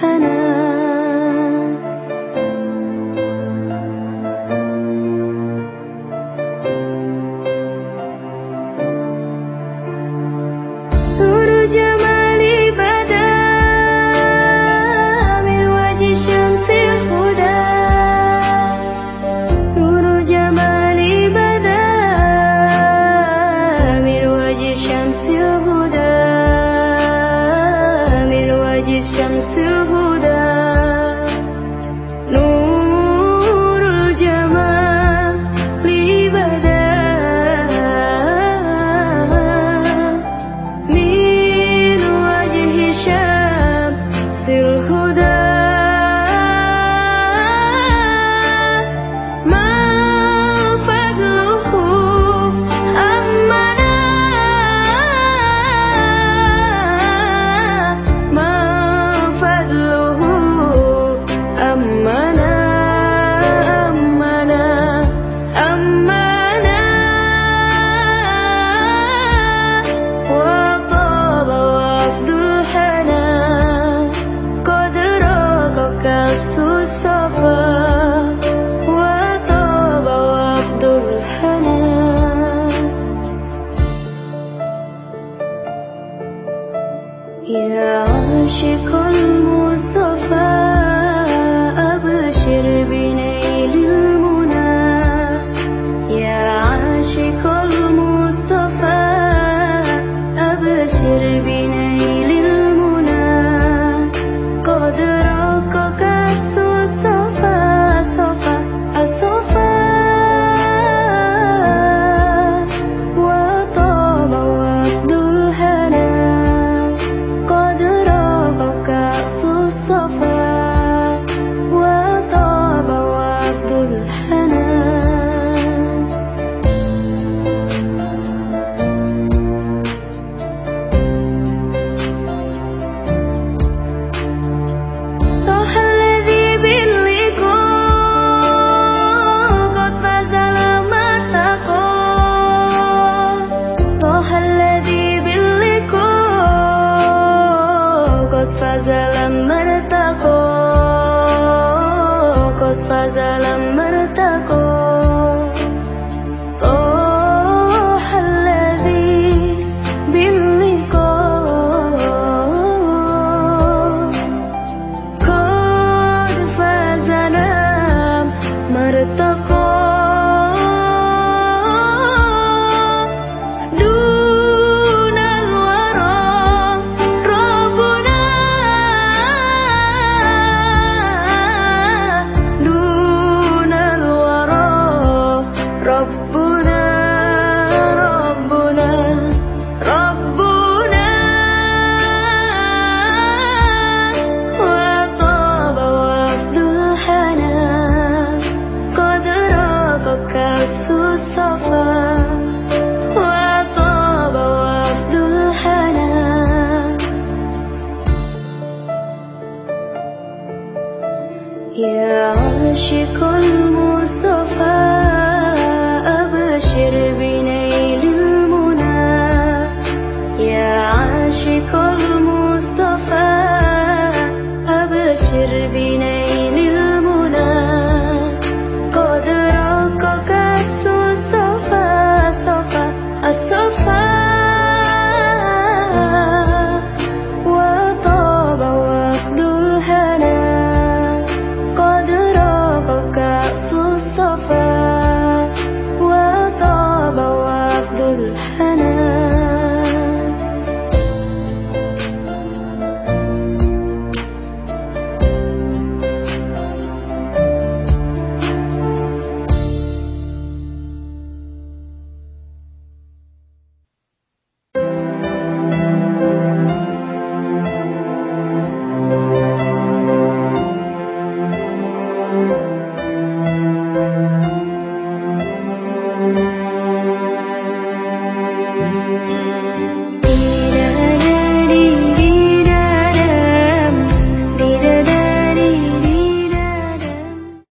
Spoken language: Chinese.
花 يا عاشق المؤمن